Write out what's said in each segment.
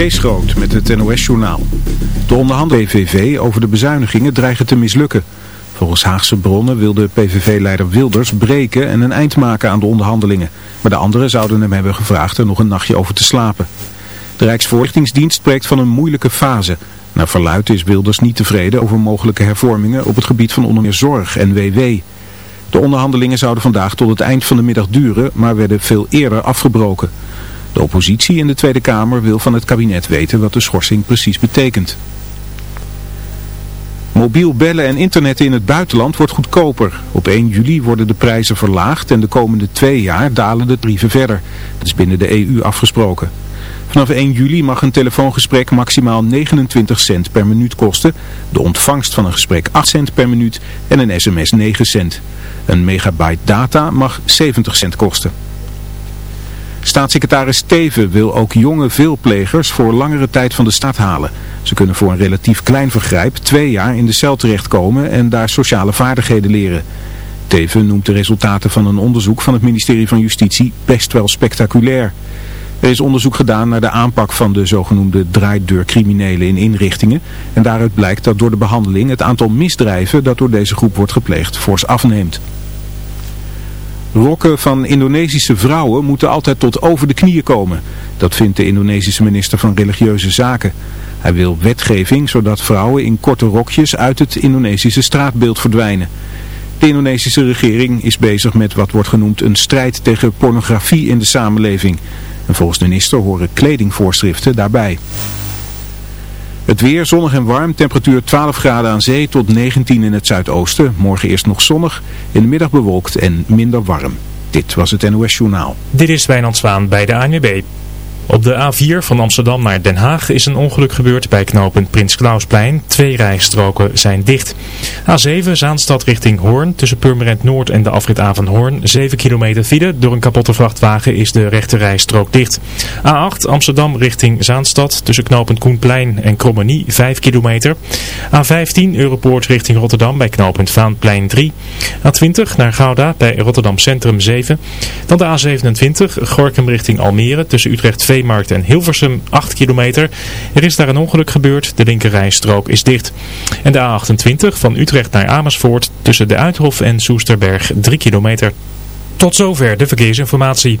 Kees met het NOS-journaal. De onderhandelingen PVV over de bezuinigingen dreigen te mislukken. Volgens Haagse bronnen wil de PVV-leider Wilders breken en een eind maken aan de onderhandelingen. Maar de anderen zouden hem hebben gevraagd er nog een nachtje over te slapen. De Rijksvoorlichtingsdienst spreekt van een moeilijke fase. Naar verluidt is Wilders niet tevreden over mogelijke hervormingen op het gebied van onder meer zorg en WW. De onderhandelingen zouden vandaag tot het eind van de middag duren, maar werden veel eerder afgebroken. De oppositie in de Tweede Kamer wil van het kabinet weten wat de schorsing precies betekent. Mobiel bellen en internet in het buitenland wordt goedkoper. Op 1 juli worden de prijzen verlaagd en de komende twee jaar dalen de brieven verder. Dat is binnen de EU afgesproken. Vanaf 1 juli mag een telefoongesprek maximaal 29 cent per minuut kosten. De ontvangst van een gesprek 8 cent per minuut en een sms 9 cent. Een megabyte data mag 70 cent kosten. Staatssecretaris Steven wil ook jonge veelplegers voor langere tijd van de stad halen. Ze kunnen voor een relatief klein vergrijp twee jaar in de cel terechtkomen en daar sociale vaardigheden leren. Teven noemt de resultaten van een onderzoek van het ministerie van Justitie best wel spectaculair. Er is onderzoek gedaan naar de aanpak van de zogenoemde draaideurcriminelen in inrichtingen. En daaruit blijkt dat door de behandeling het aantal misdrijven dat door deze groep wordt gepleegd fors afneemt. Rokken van Indonesische vrouwen moeten altijd tot over de knieën komen. Dat vindt de Indonesische minister van Religieuze Zaken. Hij wil wetgeving zodat vrouwen in korte rokjes uit het Indonesische straatbeeld verdwijnen. De Indonesische regering is bezig met wat wordt genoemd een strijd tegen pornografie in de samenleving. En volgens de minister horen kledingvoorschriften daarbij. Het weer zonnig en warm, temperatuur 12 graden aan zee tot 19 in het zuidoosten. Morgen eerst nog zonnig, in de middag bewolkt en minder warm. Dit was het NOS Journaal. Dit is Wijnand Zwaan bij de ANWB. Op de A4 van Amsterdam naar Den Haag is een ongeluk gebeurd bij knooppunt Prins Klausplein. Twee rijstroken zijn dicht. A7 Zaanstad richting Hoorn tussen Purmerend Noord en de afrit A van Hoorn. 7 kilometer file. Door een kapotte vrachtwagen is de rechte rijstrook dicht. A8 Amsterdam richting Zaanstad tussen knooppunt Koenplein en Krommenie 5 kilometer. A15 Europoort richting Rotterdam bij knooppunt Vaanplein 3. A20 naar Gouda bij Rotterdam Centrum 7. Dan de A27 Gorkum richting Almere tussen Utrecht 2 Veemarkt en Hilversum 8 kilometer. Er is daar een ongeluk gebeurd. De linkerrijstrook is dicht. En de A28 van Utrecht naar Amersfoort tussen de Uithof en Soesterberg 3 kilometer. Tot zover de verkeersinformatie.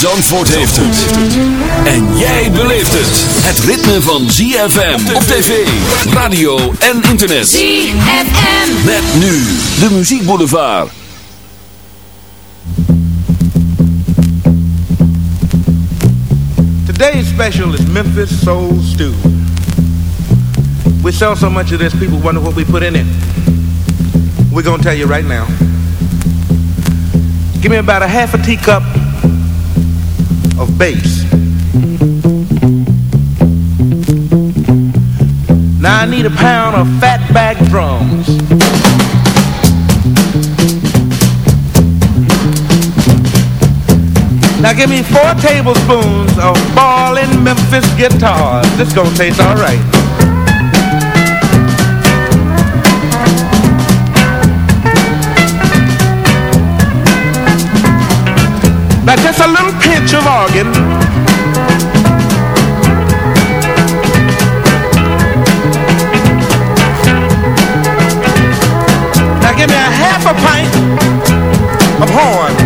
Zandvoort heeft het. En jij beleeft het. Het ritme van ZFM op tv, radio en internet. ZFM. Met nu de muziekboulevard. Today's special is Memphis Soul Stew. We sell so much of this, people wonder what we put in it. We're gonna tell you right now. Give me about a half a teacup of bass. Now I need a pound of fatback drums. Now give me four tablespoons of ballin' Memphis guitars. This gonna taste alright. Now just a little pinch of organ. Now give me a half a pint of horn.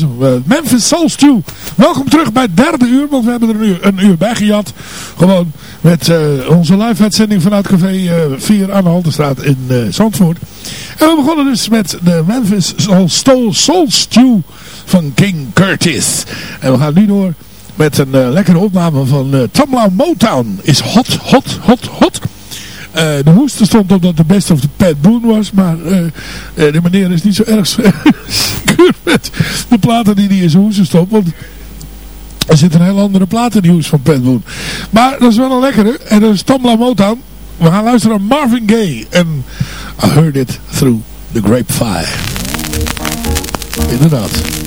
Eh, Memphis Soul Stew. Welkom terug bij het derde uur, want we hebben er uur, een uur bij gejat. Gewoon met eh, onze live uitzending vanuit Café 4 aan de Haltestraat in Zandvoort. En we begonnen dus met de Memphis Soul, Soul, Stew van King Curtis. En we gaan nu door met een lekkere opname van uh, Tamla Motown. Is hot, hot, hot, hot. Uh, de hoeste stond op dat de best of the Pat Boone was. Maar uh, uh, de meneer is niet zo erg met de platen die hij in zijn hoesten stopt. Want er zit een heel andere hoes van Pat Boone. Maar dat is wel een lekkere. En dat is Tamla Motown. We gaan luisteren naar Marvin Gaye. En I heard it through the grapevine. Inderdaad.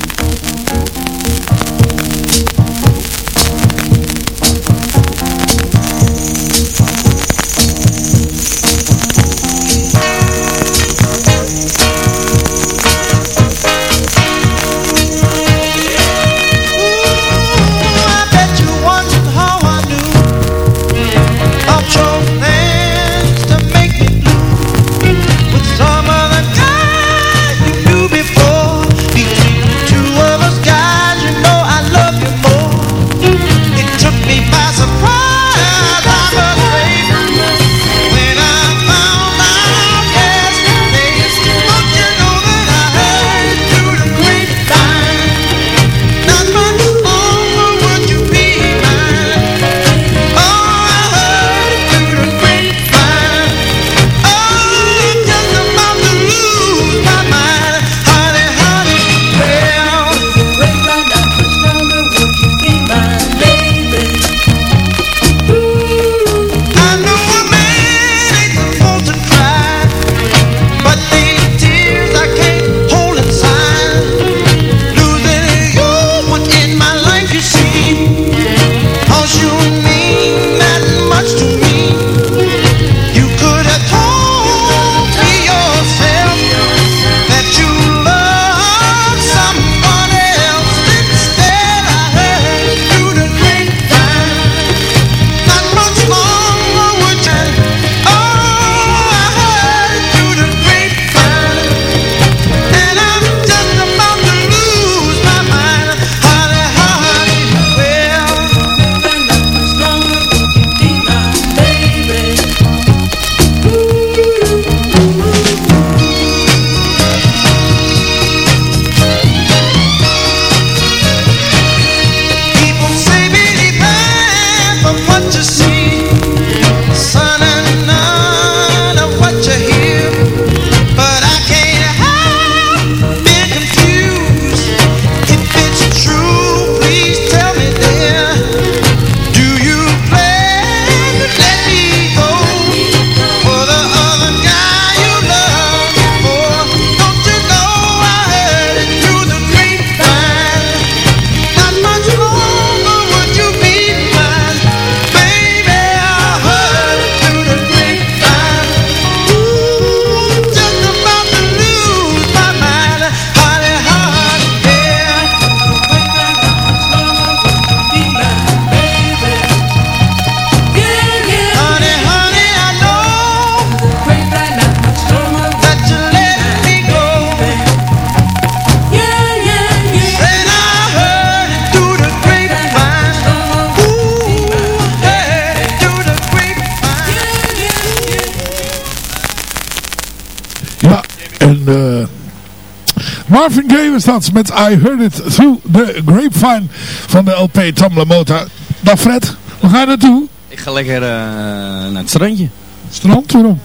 Met I Heard It Through the Grapevine van de LP Tom Mota. Dag Fred, waar ga je naartoe? Ik ga lekker uh, naar het strandje. Strand, waarom?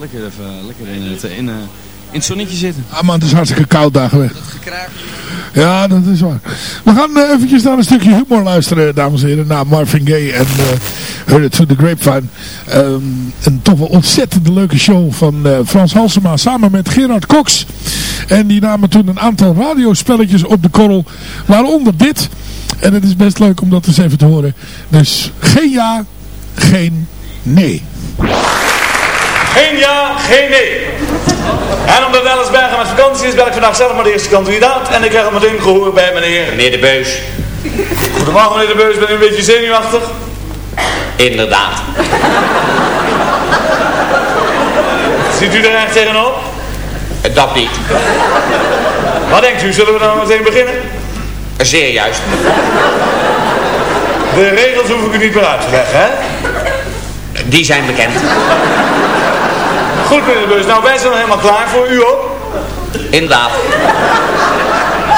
Lekker, even, lekker in, het, in, uh, in het zonnetje zitten. Ah man, het is hartstikke koud daar geweest. Dat gekraak. Ja, dat is waar. We gaan uh, eventjes naar een stukje humor luisteren, dames en heren. Naar Marvin Gaye en Heard It Through the Grapevine. Um, een toch wel ontzettend leuke show van uh, Frans Halsema samen met Gerard Cox. En die namen toen een aantal radiospelletjes op de korrel. Waaronder dit. En het is best leuk om dat eens even te horen. Dus geen ja, geen nee. Geen ja, geen nee. En omdat Alice Bergen met vakantie is, ben ik vandaag zelf maar de eerste kandidaat. En ik krijg al meteen gehoor bij meneer... Meneer De Beus. Goedemorgen meneer De Beus, ben u een beetje zenuwachtig? Inderdaad. Ziet u er echt tegenop? Dat niet. Wat denkt u, zullen we dan meteen beginnen? Zeer juist. De regels hoef ik u niet meer uit te leggen, hè? Die zijn bekend. Goed meneer de Beus, nou wij zijn helemaal klaar voor u ook. Inderdaad.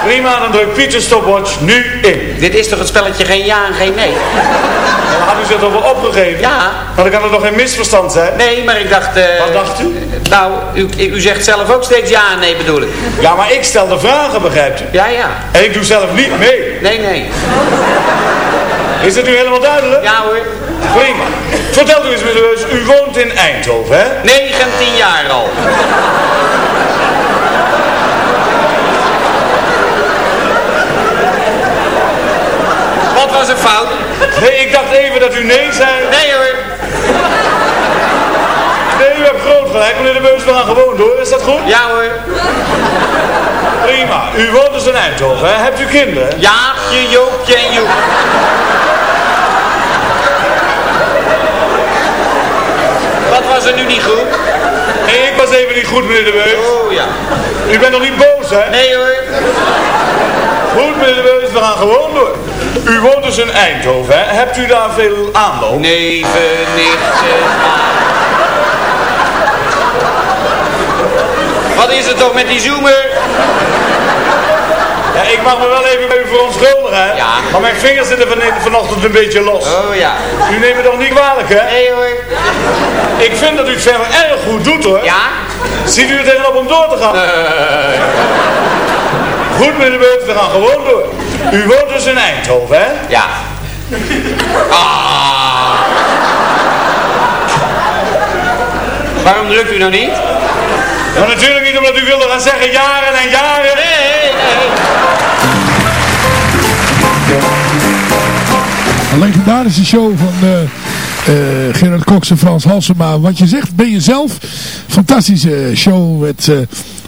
Prima, dan druk Pieter stopwatch nu in. Dit is toch het spelletje geen ja en geen nee? Dan had u zich toch wel opgegeven? Ja. Maar dan kan er toch geen misverstand zijn? Nee, maar ik dacht... Uh, Wat dacht u? Nou, u, u zegt zelf ook steeds ja en nee bedoel ik. Ja, maar ik stel de vragen, begrijpt u? Ja, ja. En ik doe zelf niet mee. Nee, nee. Is dat nu helemaal duidelijk? Ja hoor. Prima. Vertelt u eens meneer u woont in Eindhoven, hè? 19 jaar al. Wat was een fout? Nee, ik dacht even dat u nee zei. Nee hoor. Nee, u hebt groot gelijk, meneer de Beus, we gaan gewoon door. Is dat goed? Ja hoor. Prima. U woont dus in Eindhoven, hè? Hebt u kinderen? Jaapje, Joopje en Joep. Wat was er nu niet goed? Nee, ik was even niet goed, meneer de Beus. Oh ja. U bent nog niet boos, hè? Nee hoor. Goed, meneer de Beus, we gaan gewoon door. U woont dus in Eindhoven, hè? Hebt u daar veel aanloop? Neven, nichten, Wat is er toch met die zoomer? Ja, ik mag me wel even bij u verontschuldigen, hè? Ja. Maar mijn vingers zitten van, vanochtend een beetje los. Oh ja. U neemt me toch niet kwalijk, hè? Nee hoor. Ik vind dat u het verder erg goed doet, hoor. Ja? Ziet u er tegenop om door te gaan? Nee. Goed, meneer de Beus, we gaan gewoon door. U woont dus in Eindhoven, hè? Ja. Ah. Waarom drukt u nou niet? Ja, natuurlijk niet omdat u wilde gaan zeggen jaren en jaren. Nee, nee. Een legendarische show van uh, uh, Gerard Cox en Frans Halsema. Wat je zegt, ben je zelf. Fantastische show met uh,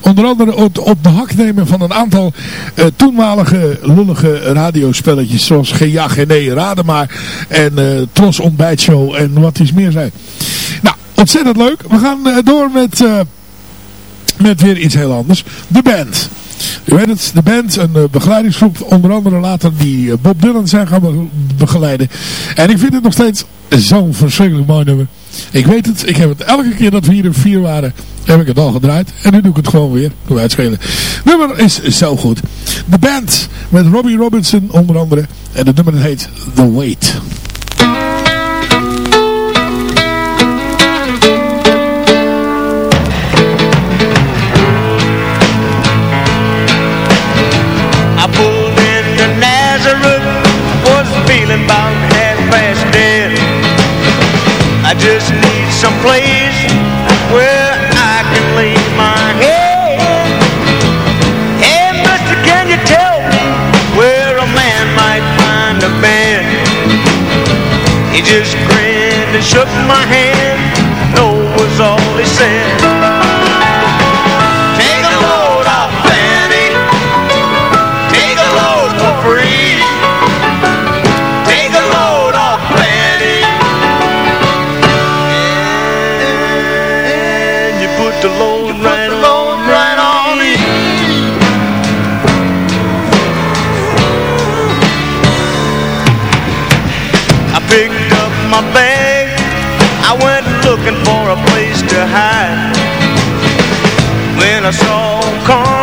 onder andere op, de hak nemen van een aantal toenmalige lullige radiospelletjes. Zoals Geen Ja, Geen Nee, Raden Maar. En Tros Ontbijtshow en wat iets meer zijn. Nou, ontzettend leuk. We gaan door met met weer iets heel anders. De band. U weet het, de band, een uh, begeleidingsgroep, onder andere later die uh, Bob Dylan zijn gaan be begeleiden. En ik vind het nog steeds zo'n verschrikkelijk mooi nummer. Ik weet het, ik heb het elke keer dat we hier in vier waren, heb ik het al gedraaid. En nu doe ik het gewoon weer, kan uitschelen. nummer is zo goed. De band met Robbie Robinson onder andere. En het nummer heet The Wait. Shook my hand. No was all he said. zo kom.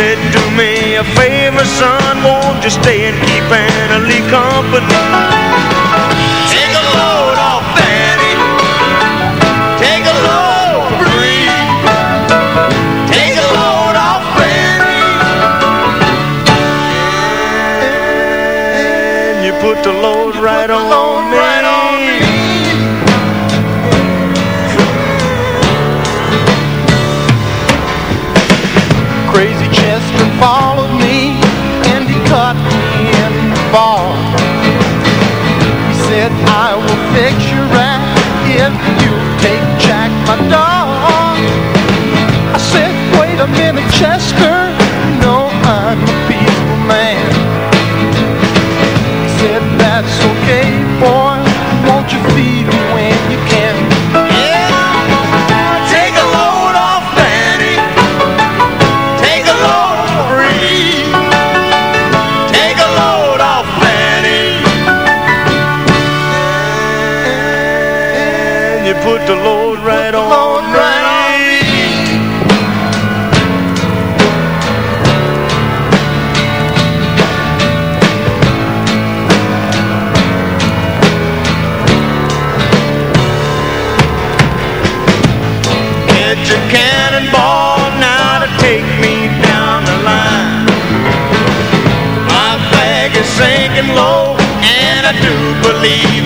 Said, do me a favor, son, won't you stay and keep Anna Lee company? Take a load off. Take a load. Take a load off. And you put the load right on believe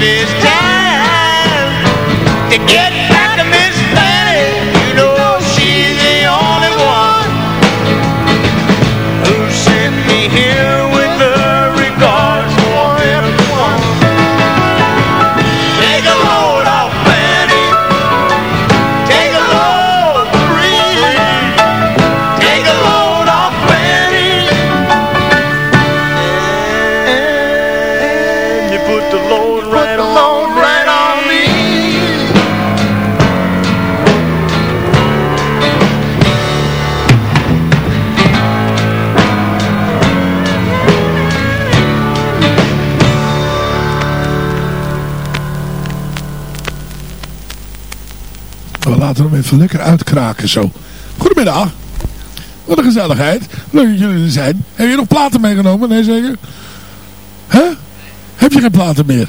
even lekker uitkraken zo. Goedemiddag. Wat een gezelligheid. Leuk dat jullie er zijn. Heb je nog platen meegenomen? Nee zeker? Hè? Heb je geen platen meer?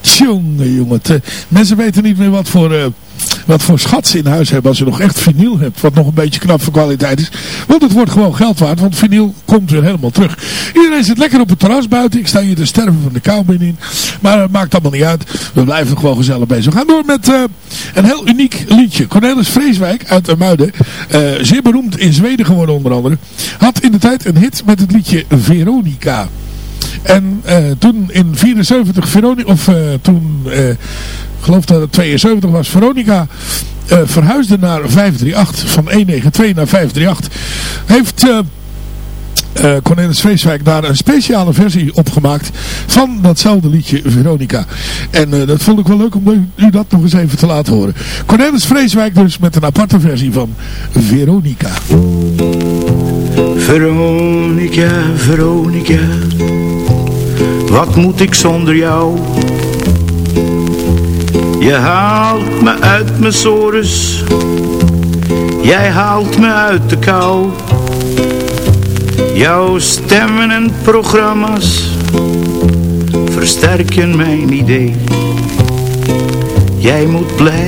Tjonge jongen. Mensen weten niet meer wat voor, eh, wat voor schat ze in huis hebben als je nog echt vinyl hebt. Wat nog een beetje knap van kwaliteit is. Want het wordt gewoon geld waard. Want vinyl komt weer helemaal terug. Iedereen zit lekker op het terras buiten. Ik sta hier te sterven van de kou binnenin. Maar het maakt allemaal niet uit. We blijven gewoon gezellig bezig. We gaan door met eh, een heel uniek liedje. Cornelis Vreeswijk uit Muiden. eh, zeer beroemd in Zweden geworden onder andere. Had in de tijd een hit met het liedje Veronica. En eh, toen in 74 Veronica, of toen, geloof dat het 72 was, Veronica eh, verhuisde naar 538, van 192 naar 538, heeft eh, eh, Cornelis Vreeswijk daar een speciale versie opgemaakt van datzelfde liedje Veronica. En dat vond ik wel leuk om u, u dat nog eens even te laten horen. Cornelis Vreeswijk dus met een aparte versie van Veronica. Veronica, Veronica, wat moet ik zonder jou? Je haalt me uit mijn sores, jij haalt me uit de kou. Jouw stemmen en programma's versterken mijn idee. Jij moet blijven.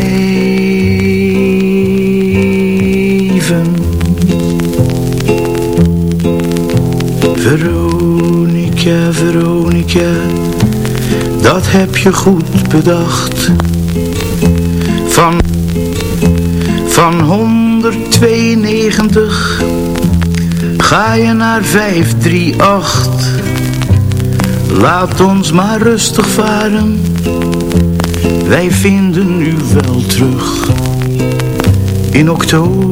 Veronica, Veronica, dat heb je goed bedacht. Van, van 192 ga je naar 538. Laat ons maar rustig varen, wij vinden u wel terug in oktober.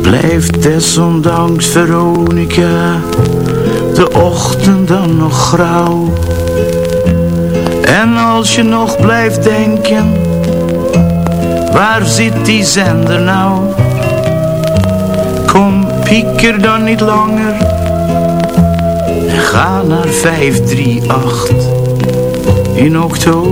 Blijft desondanks Veronica de ochtend dan nog grauw. En als je nog blijft denken, waar zit die zender nou? Kom, pieker dan niet langer en ga naar 538 in oktober.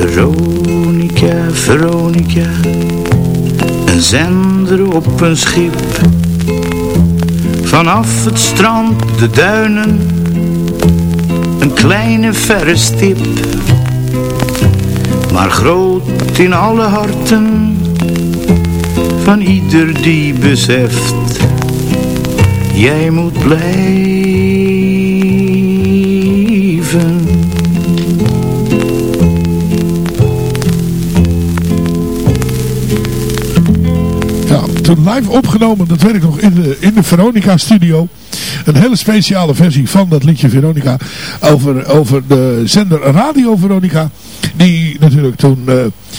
Veronica, Veronica, zender op een schip. Vanaf het strand, de duinen, een kleine verre stip. Maar groot in alle harten, van ieder die beseft. Jij moet blijven. Toen live opgenomen, dat weet ik nog, in de, in de Veronica studio. Een hele speciale versie van dat liedje Veronica over, over de zender Radio Veronica. Die natuurlijk toen uh,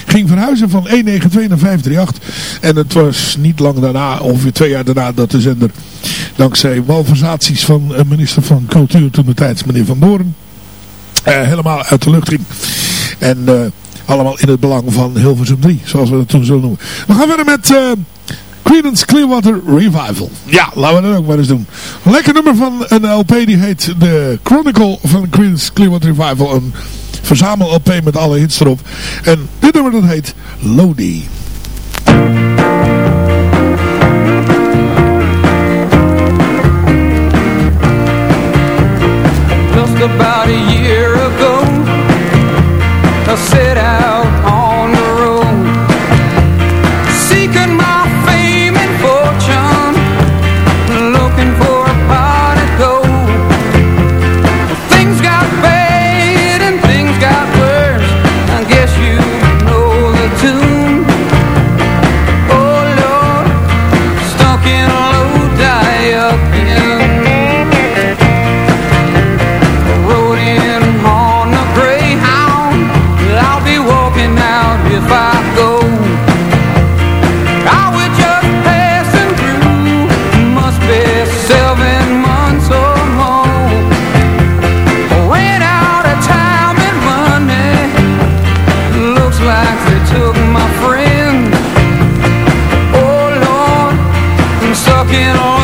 ging verhuizen van 192 naar 538. En het was niet lang daarna, ongeveer twee jaar daarna, dat de zender dankzij malversaties van uh, minister van Cultuur toen de tijd, meneer Van Boren, uh, helemaal uit de lucht ging. En allemaal in het belang van Hilversum 3, zoals we dat toen zullen noemen. We gaan verder met Creedence Clearwater Revival. Ja, laten we dat ook maar eens doen. Een lekker nummer van een LP die heet The Chronicle van Creedence Clearwater Revival. Een verzamel LP met alle hits erop. En dit nummer dat heet Lodi. Just about a year ago I set out walking on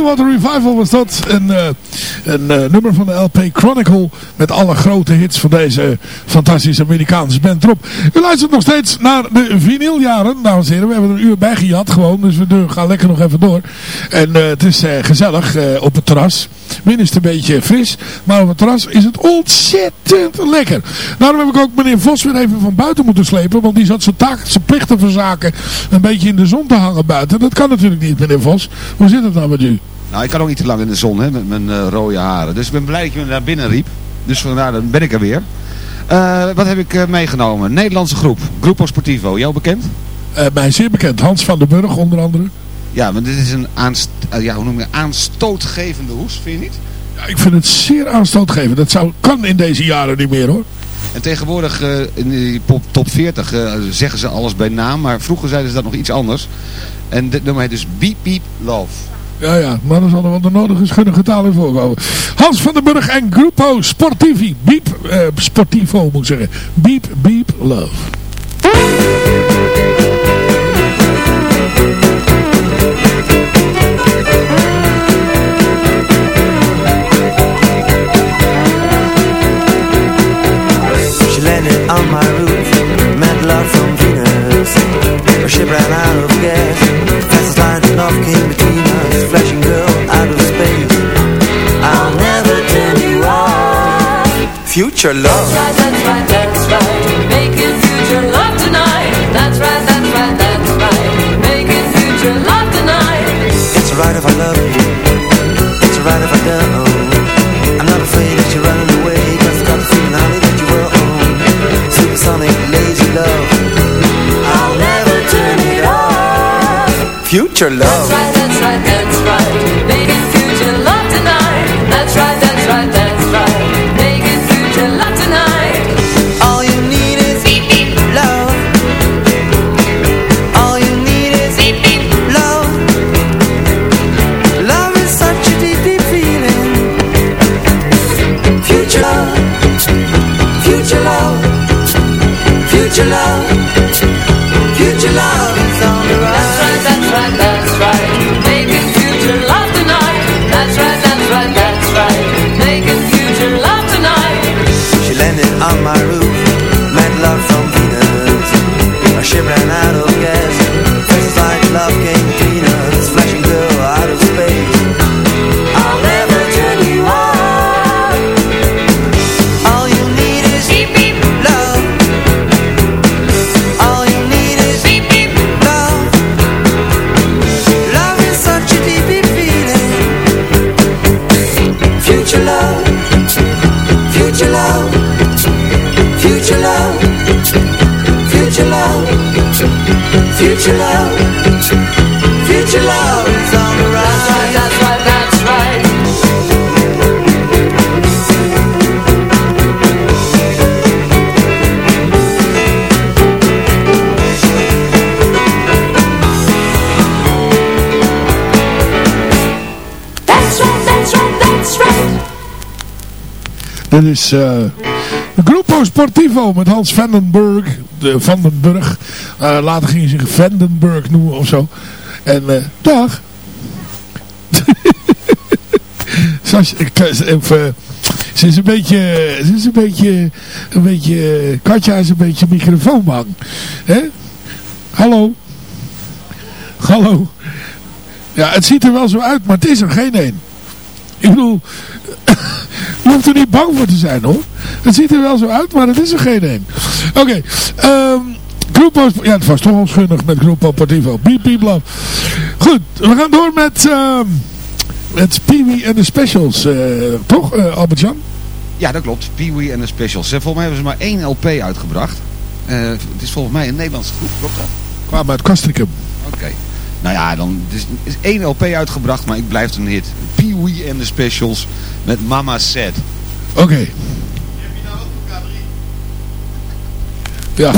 Clearwater Revival was dat. Een, eh, een eh, nummer van de LP Chronicle. Met alle grote hits van deze fantastische Amerikaanse band erop. U luistert nog steeds naar de vinyljaren. Dames en heren, we hebben er een uur bij gejat gewoon. Dus we gaan lekker nog even door. En eh, het is gezellig op het terras. Binnen is het een beetje fris. Maar op het terras is het ontzettend lekker. Daarom heb ik ook meneer Vos weer even van buiten moeten slepen. Want die zat zijn taak, zijn plichten verzaken. Een beetje in de zon te hangen buiten. Dat kan natuurlijk niet meneer Vos. Hoe zit het nou met u? Nou, ik kan ook niet te lang in de zon hè, met mijn eh, rode haren. Dus ik ben blij dat je me naar binnen riep. Dus vandaar, dan ben ik er weer. Eh, wat heb ik eh, meegenomen? Nederlandse groep. Gruppo Sportivo. Jou bekend? Mij zeer bekend. Hans van den Burg onder andere. Ja, maar dit is een aanst ja, hoe noem je, aanstootgevende hoes, vind je niet? Ja, ik vind het zeer aanstootgevend. Dat zou, kan in deze jaren niet meer hoor. En tegenwoordig in die top 40 eh, zeggen ze alles bij naam. Maar vroeger zeiden ze dat nog iets anders. En dit nummer heet dus Beep Beep Love. Ja, ja, maar er zal er wel de nodige taal in voorkomen. Hans van den Burg en Gruppo Sportivi. Beep, eh, Sportivo moet ik zeggen. Beep, beep, love. Of love came between us. Flashing girl out of space, I'll never turn you off. Future love. That's right, that's right, that's right. Making future love tonight. That's right, that's right, that's right. Making future love tonight. It's alright if I love you, Future love. Dit is eh Gruppo Sportivo met Hans Vandenberg. De Vandenburg. Eh, later ging hij zich Vandenberg noemen of zo. En eh, dag. Ze is een beetje, ze is een beetje, een beetje, Katja is een beetje microfoonbang. Hè? Hallo? Hallo? Ja, het ziet er wel zo uit, maar het is er geen een. Ik bedoel, je hoeft er niet bang voor te zijn hoor. Het ziet er wel zo uit, maar het is er geen een. Oké, ehm Gruppo, ja het was toch onschuldig met Gruppo Portivo. Beep, beep, love. Goed, we gaan door met, ehm met Pee-wee en de Specials. eh, toch, eh, Albert-Jan? Ja, dat klopt. Pee-wee en de Specials. En volgens mij hebben ze maar één LP uitgebracht. Eh, het is volgens mij een Nederlandse groep, klopt dat? Kwamen uit Castricum. Oké. Nou ja, dan het is, is één LP uitgebracht, maar ik blijf een hit. Pee-wee en de Specials met Mama Said. Oké. Ja.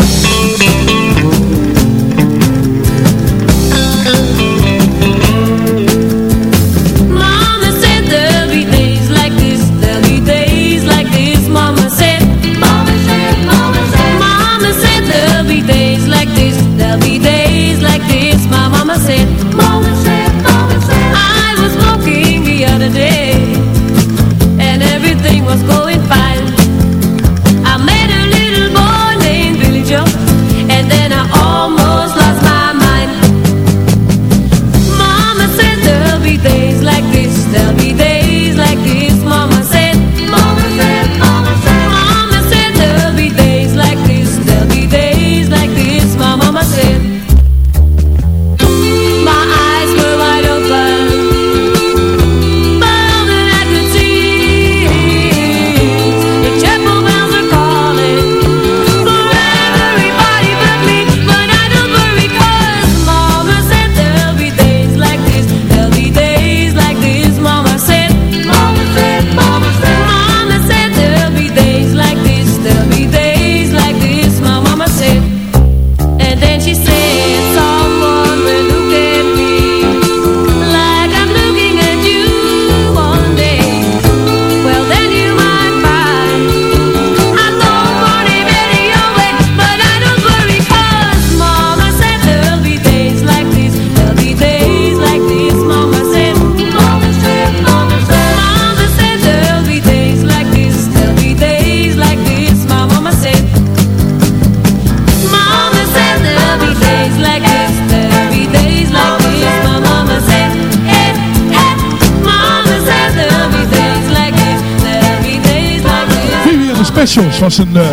Was een, eh,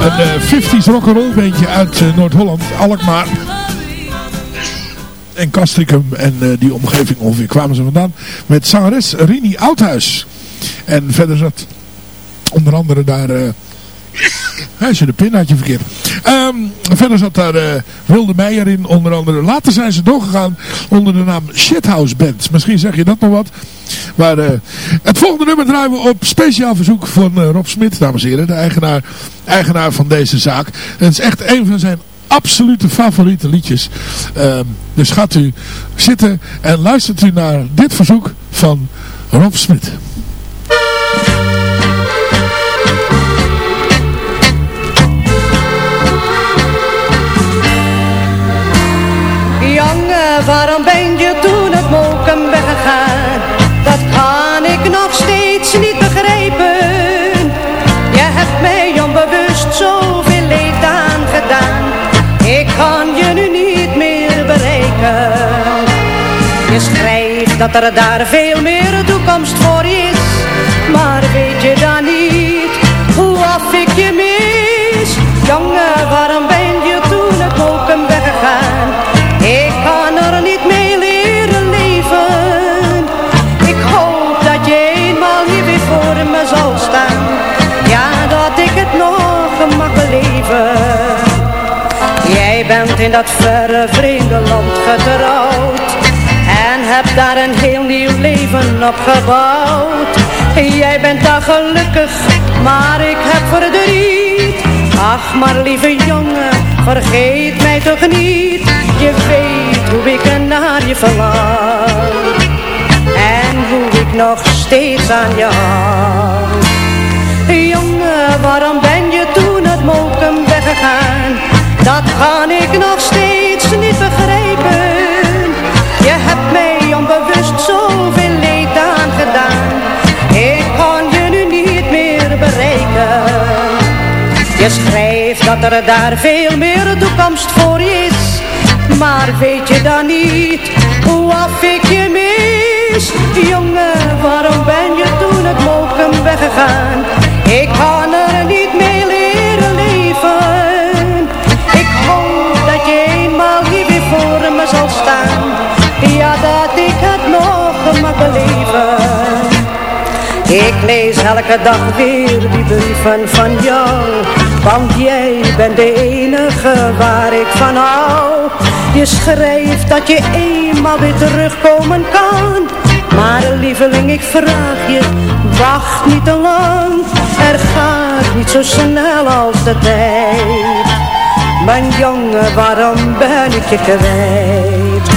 een eh, 50s rock'n'roll bandje uit eh, Noord-Holland, Alkmaar. En Castricum en eh, die omgeving ongeveer kwamen ze vandaan. Met zangeres Rini Oudhuis. En verder zat onder andere daar... eh hij is de pin uit je verkeerd. Ehm, verder zat daar eh, Wilde Meijer in, onder andere. Later zijn ze doorgegaan onder de naam Shithouse Band. Misschien zeg je dat nog wat. Maar eh, het volgende nummer draaien we op speciaal verzoek van eh, Rob Smit, dames en heren. De eigenaar, eigenaar van deze zaak. Het is echt een van zijn absolute favoriete liedjes. Ehm, dus gaat u zitten en luistert u naar dit verzoek van Rob Smit. Dat er daar veel meer toekomst voor is. Maar weet je dan niet hoe af ik je mis? Jongen, waarom ben je toen het moken weggegaan? Ik kan er niet mee leren leven. Ik hoop dat je eenmaal hier weer voor me zal staan. Ja, dat ik het nog mag beleven. Jij bent in dat verre vreemde land getrouwd. En hebt daar een heel nieuw leven opgebouwd. Jij bent daar gelukkig, maar ik heb verdriet. Ach, maar lieve jongen, vergeet mij toch niet. Je weet hoe ik naar je verlang. En hoe ik nog steeds aan je hang. Jongen, waarom ben je toen het moken weggegaan? Dat kan ik nog steeds niet begrijpen. Mij onbewust zoveel leed aangedaan. Ik kan je nu niet meer bereiken. Je schrijft dat er daar veel meer toekomst voor is. Maar weet je dan niet hoe af ik je mis? Jongen, waarom ben je toen het mogen weggegaan? Ik kan er niet mee leren leven. Ik hoop dat je eenmaal hier weer voor me zal staan. Lees elke dag weer die brieven van jou. Want jij bent de enige waar ik van hou. Je schrijft dat je eenmaal weer terugkomen kan. Maar lieveling ik vraag je, wacht niet te lang. Er gaat niet zo snel als de tijd. Mijn jongen, waarom ben ik je kwijt?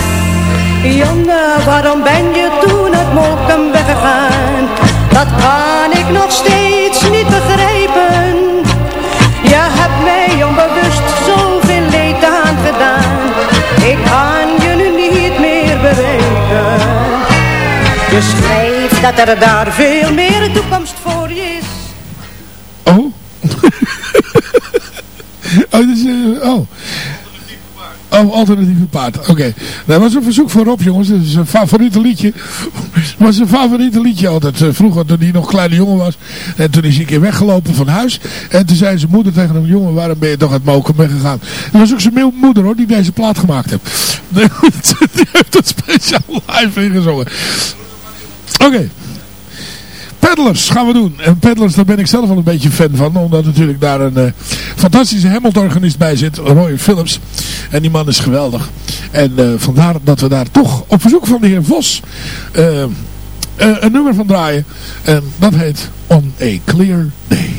Jongen, waarom ben je toen het moken weggegaan? Dat kan ik nog steeds niet begrijpen. Je hebt mij onbewust zoveel leed aangedaan. Ik kan je nu niet meer bereiken. Je schrijft dat er daar veel meer toekomst voor je is. Oh. oh, dus, eh, oh. Oh, alternatieve paard. Oké. Dat was een verzoek voor Rob, jongens. Dat is een favoriete liedje. Dat was een favoriete liedje altijd. eh, vroeger, toen hij nog kleine jongen was. En toen is hij een keer weggelopen van huis. En toen zei zijn moeder tegen hem, jongen, waarom ben je toch uit Moken weggegaan? Dat was ook zijn moeder, hoor, die deze plaat gemaakt heeft. die heeft het speciaal live ingezongen. Oké. Peddlers gaan we doen. En Peddlers, daar ben ik zelf wel een beetje fan van. Omdat natuurlijk daar een eh, fantastische Hamilton-organist bij zit. Roy Phillips. En die man is geweldig. En eh, vandaar dat we daar toch op verzoek van de heer Vos eh, een nummer van draaien. En dat heet On a Clear Day.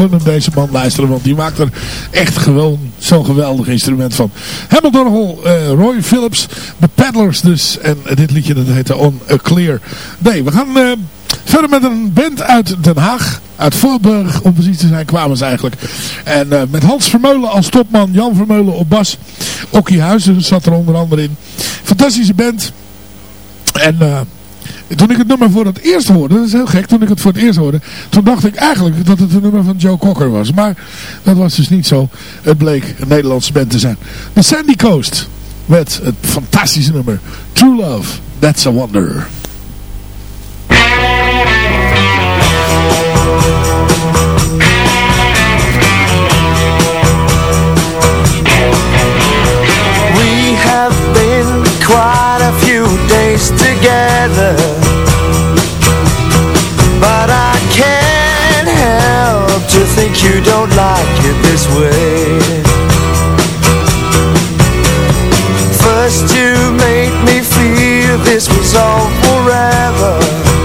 Gewoon deze man luisteren. Want die maakt er echt gewoon zo'n geweldig instrument van. Hamilton, eh Roy Phillips, The Paddlers dus. En dit liedje dat heette On a Clear Day. We gaan eh, verder met een band uit Den Haag. Uit Voorburg, om precies te zijn, kwamen ze eigenlijk. En eh, met Hans Vermeulen als topman, Jan Vermeulen op bas. Okkie Huizen zat er onder andere in. Fantastische band. En... toen ik het nummer voor het eerst hoorde, dat is heel gek, toen ik het voor het eerst hoorde, toen dacht ik eigenlijk dat het een nummer van Joe Cocker was. Maar dat was dus niet zo. Het bleek een Nederlandse band te zijn. De Sandy Coast met het fantastische nummer True Love, That's a Wonder. We have been quite a few together. But I can't help to think you don't like it this way. First you made me feel this was all forever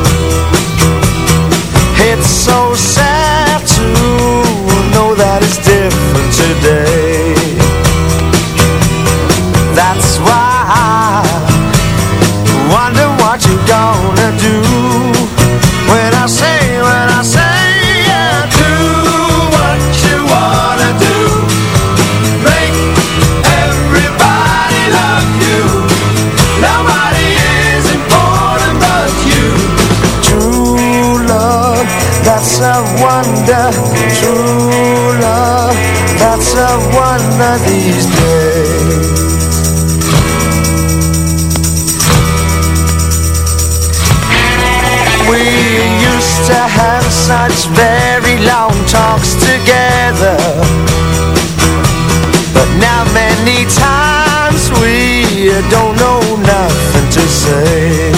wonder these days. We used to have such very long talks together But now many times we don't know nothing to say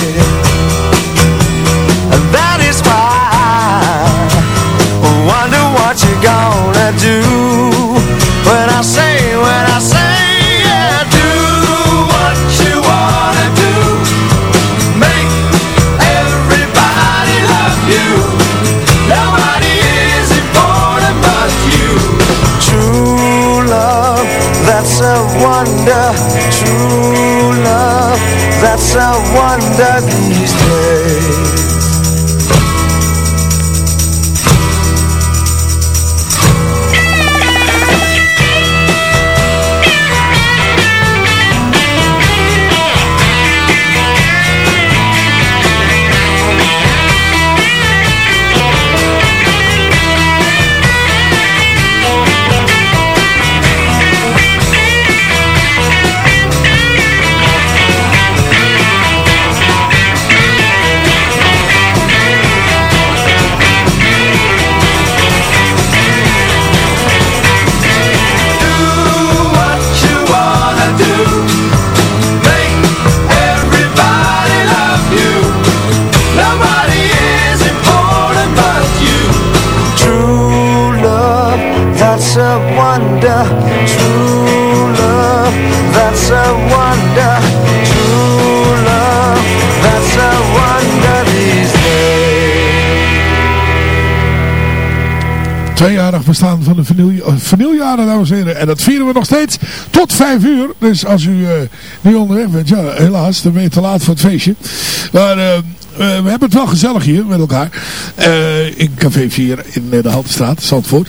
vinyljaren, dames en heren. En dat vieren we nog steeds tot vijf uur. Dus als u eh nu onderweg bent, ja, helaas, dan ben je te laat voor het feestje. Maar eh, eh, we hebben het wel gezellig hier met elkaar. In Café 4 in de Haltestraat, Zandvoort.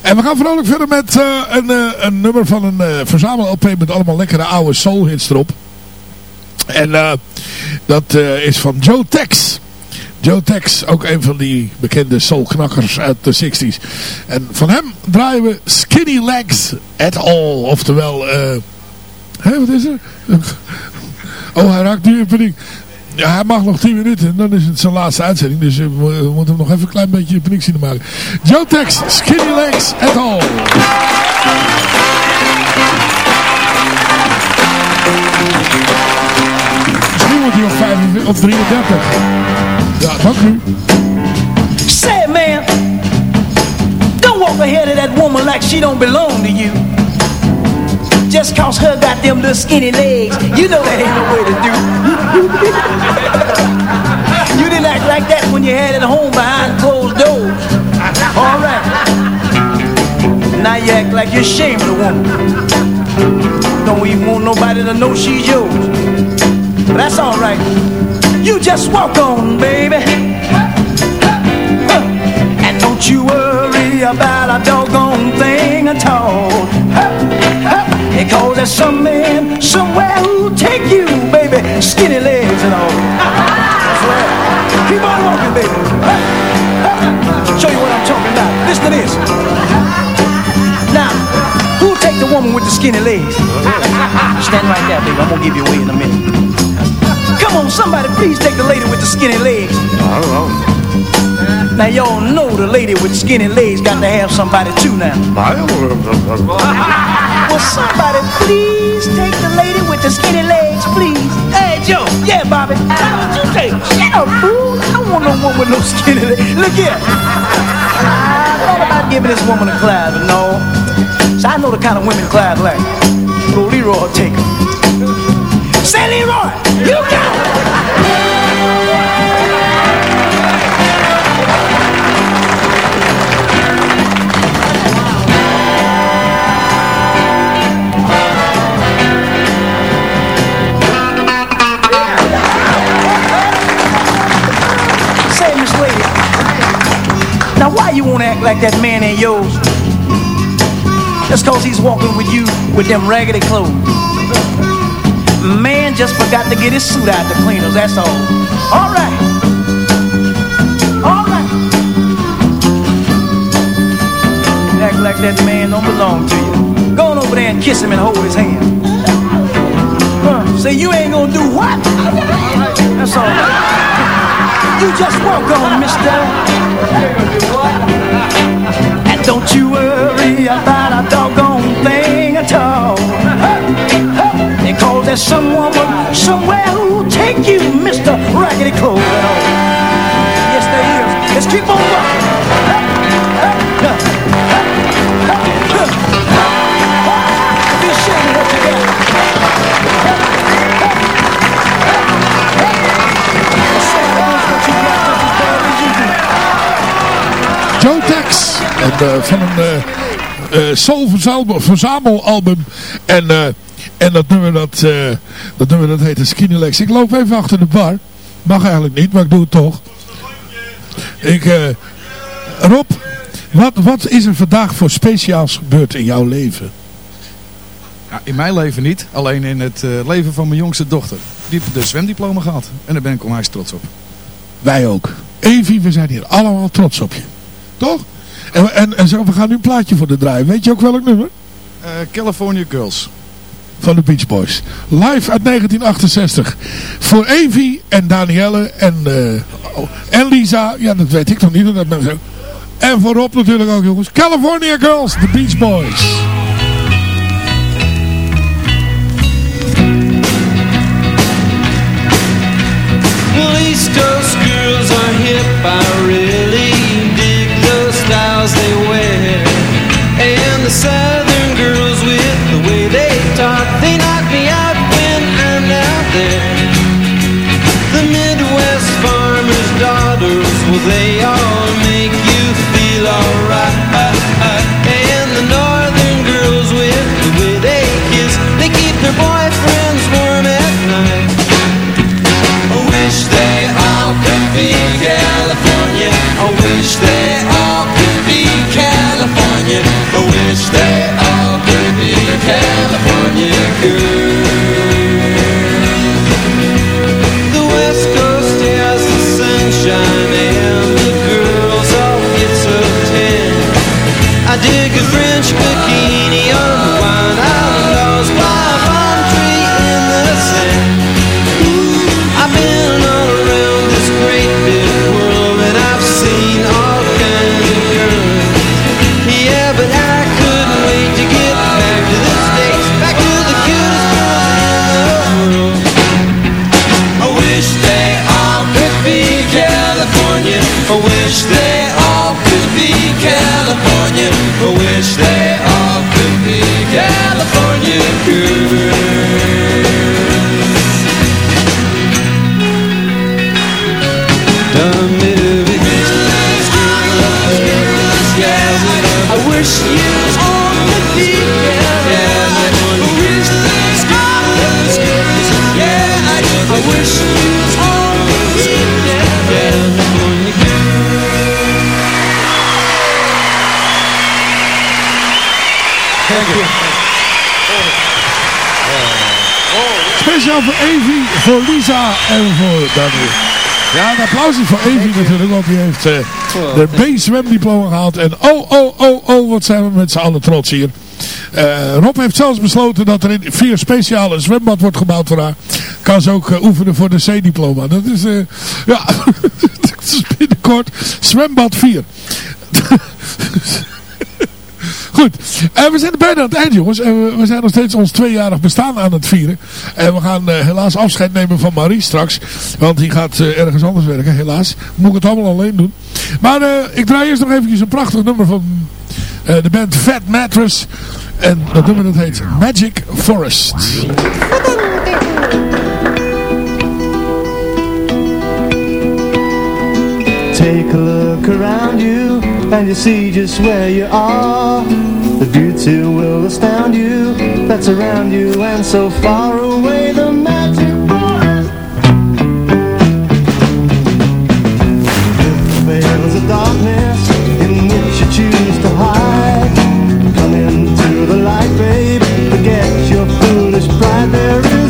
En we gaan vrolijk verder met een, een nummer van een verzamel-LP met allemaal lekkere oude soul hits erop. En dat is van Joe Tex. Joe Tex, ook een van die bekende soulknakkers uit de 60s. En van hem draaien we Skinny Legs at All. Oftewel, eh hé, wat is er? Oh, hij raakt nu in paniek. Ja, hij mag nog 10 minuten en dan is het zijn laatste uitzending. Dus eh, we moeten hem nog even een klein beetje paniek zien te maken. Joe Tex, Skinny Legs at All. Misschien wordt hij nog 45 of 33. U. Say, man, don't walk ahead of that woman like she don't belong to you. Just cause her got them little skinny legs, you know that ain't no way to do. you didn't act like that when you had it home behind closed doors. All right. Now you act like you're ashamed of the woman. Don't even want nobody to know she's yours. But that's all right. You just walk on, baby. And don't you worry about a doggone thing at all. Because there's some man somewhere who'll take you, baby, skinny legs and all. Keep on walking, baby. Show you what I'm talking about. Listen to this. Now, who'll take the woman with the skinny legs? Stand right there, baby. I'm gonna give you away in a minute. Come on, somebody, please take the lady with the skinny legs. Now y'all know the lady with skinny legs got to have somebody too now. Will somebody please take the lady with the skinny legs, please? Hey, Joe. Yeah, Bobby. How would you take? Shut up, fool. I don't want no woman with no skinny legs. Look here. I thought about giving this woman a Clyde, but no. So I know the kind of women Clyde like. Little Leroy will take her. Say, Leroy, you got it. Say, Miss Lady. Now, why you wanna act like that man ain't yours? Just cause he's walking with you with them raggedy clothes. Man just forgot to get his suit out the cleaners, that's all. All right. All right. Act like that man don't belong to you. Go on over there and kiss him and hold his hand. Huh. Say you ain't gonna do what? That's all right. You just walk on, mister. And don't you worry about a doggone there's some woman somewhere who'll take you, Mr. Raggedy all. Yes, there is. Let's keep on walking. Be ashamed what you got. Joe Tex. En, eh, van een eh, eh, soul verzamel- verzamelalbum. En En dat nummer dat, eh, dat nummer dat heet Skinny Legs. Ik loop even achter de bar. Mag eigenlijk niet, maar ik doe het toch. Ik, eh, Rob, wat, wat is er vandaag voor speciaals gebeurd in jouw leven? Ja, in mijn leven niet, alleen in het eh, leven van mijn jongste dochter. Die heeft de zwemdiploma gehad en daar ben ik onwijs trots op. Wij ook. Evie, we zijn hier allemaal trots op je. Toch? En, en, en zo, we gaan nu een plaatje voor de draaien. Weet je ook welk nummer? Eh, California Girls. Van de Beach Boys. Live uit 1968. Voor Evie en Danielle en, en Lisa. Ja, dat weet ik nog niet. Dat ben zo. En voor Rob natuurlijk ook, jongens. California Girls, de Beach Boys. Girls are hip, I really dig the styles they wear. And the Wish they all could be California girls. Voor Lisa en voor Daniel. Ja, een applaus is voor Evie natuurlijk, want die heeft eh, de B-zwemdiploma gehaald. En oh, oh, oh, oh, wat zijn we met z'n allen trots hier. Eh, Rob heeft zelfs besloten dat er in vier speciale zwembad wordt gebouwd voor haar. Kan ze ook eh, oefenen voor de C-diploma. Dat is, ja, dat is binnenkort zwembad 4. Goed, Eh, we zijn er bijna aan het eind jongens. En we, zijn nog steeds ons tweejarig bestaan aan het vieren. En we gaan eh, helaas afscheid nemen van Marie straks. Want die gaat eh, ergens anders werken, helaas. Moet ik het allemaal alleen doen. Maar eh, ik draai eerst nog eventjes een prachtig nummer van de band Fat Mattress. En dat nummer dat heet Magic Forest. Take a look around you and you see just where you are. The beauty will astound you that's around you and so far away the magic forest. The veils of darkness in which you choose to hide. Come into the light, babe. Forget your foolish pride. There is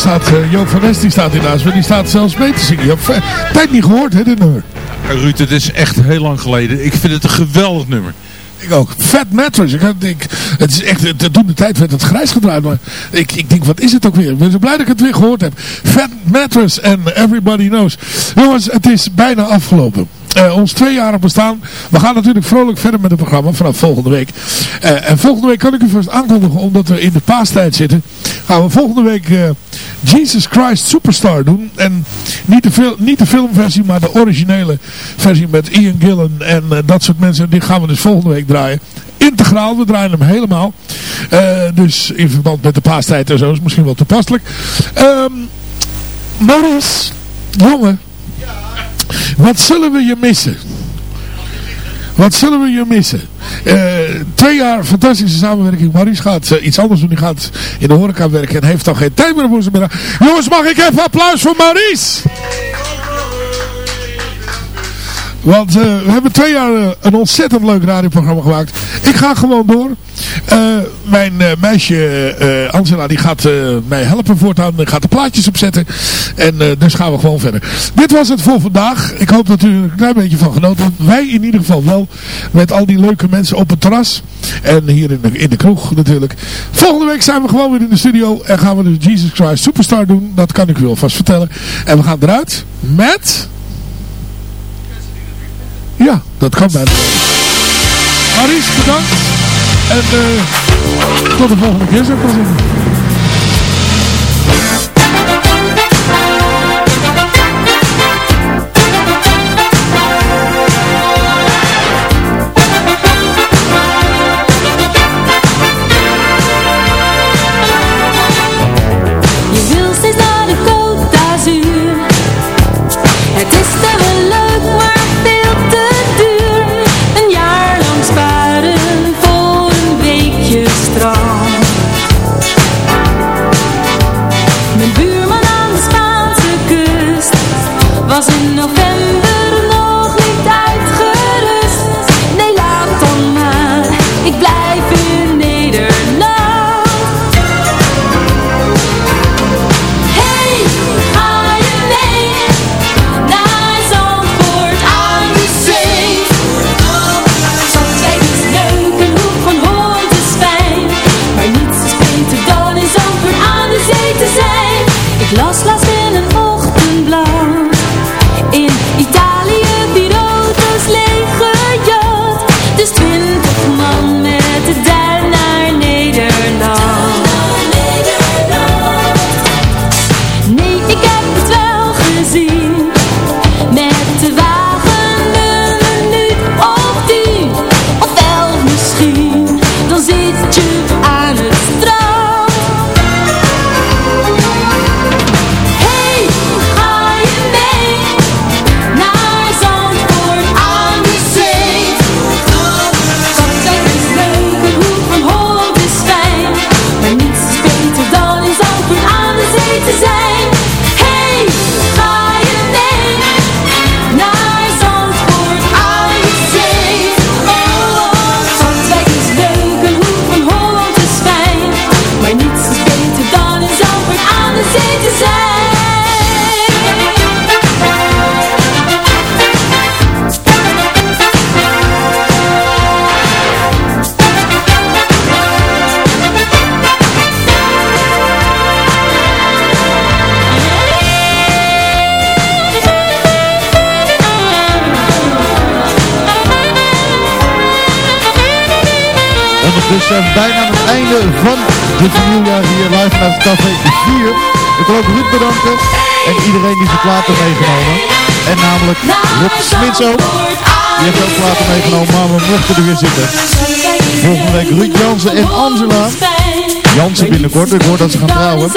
staat eh, Joop van West, die staat hiernaast, maar die staat zelfs mee te zingen. Je hebt eh, tijd niet gehoord, hè, dit nummer. Ruud, het is echt heel lang geleden. Ik vind het een geweldig nummer. Ik ook. Fat Mattress. Ik, ik, het is echt, het- toen de tijd werd het grijs gedraaid, maar ik, ik denk, wat is het ook weer? Ik ben zo blij dat ik het weer gehoord heb. Fat Mattress en Everybody Knows. Jongens, het is bijna afgelopen. Eh, ons tweejarig bestaan. We gaan natuurlijk vrolijk verder met het programma vanaf volgende week. Eh, en volgende week kan ik u vast aankondigen, omdat we in de paastijd zitten, gaan we volgende week eh, Jesus Christ Superstar doen. En niet de, niet de filmversie, maar de originele versie met Ian Gillen en dat soort mensen. Die gaan we dus volgende week draaien. Integraal, we draaien hem helemaal. Dus in verband met de paastijd en zo is misschien wel toepasselijk. Ehm Maurice, jongen, wat zullen we je missen? Wat zullen we je missen? Eh, twee jaar fantastische samenwerking. Maurice gaat eh, iets anders doen. Die gaat in de horeca werken en heeft dan geen tijd meer voor zijn middag. Jongens, mag ik even applaus voor Maurice? Want eh, we hebben twee jaar eh, een ontzettend leuk radioprogramma gemaakt. Ik ga gewoon door. Eh, mijn meisje Angela die gaat mij helpen voortaan. Die gaat de plaatjes opzetten. En dus gaan we gewoon verder. Dit was het voor vandaag. Ik hoop dat u er een klein beetje van genoten. Wij in ieder geval wel. Met al die leuke mensen op het terras. En hier in de, in de kroeg natuurlijk. Volgende week zijn we gewoon weer in de studio. En gaan we de Jesus Christ Superstar doen. Dat kan ik u alvast vertellen. En we gaan eruit met... Ja, dat kan bijna. Maurice, bedankt. En eh, tot de volgende keer zou wel. Bijna aan het einde van dit nieuwjaar hier live vanuit het café 4. Ik wil ook Ruud bedanken en iedereen die zijn platen meegenomen. En namelijk Rob Smits ook. Die heeft ook platen meegenomen, maar we mochten er weer zitten. Volgende week Ruud Jansen en Angela. Jansen binnenkort, ik hoor dat ze gaan trouwen.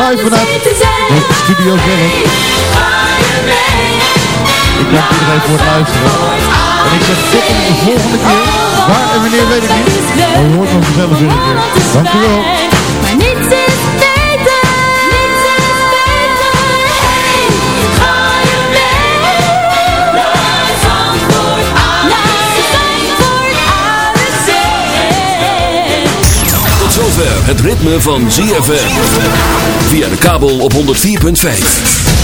Live vanuit de studio zelf. Ik dank iedereen voor het luisteren. En ik zeg tot de volgende keer. Waar en wanneer weet ik niet. Maar je hoort me vanzelf weer een keer. Dank u wel. Maar niets is beter, niets is beter. Hey, ga je mee naar Zandvoort aan de Zandvoort aan de zee. Tot zover het ritme van ZFM. Via de kabel op 104.5.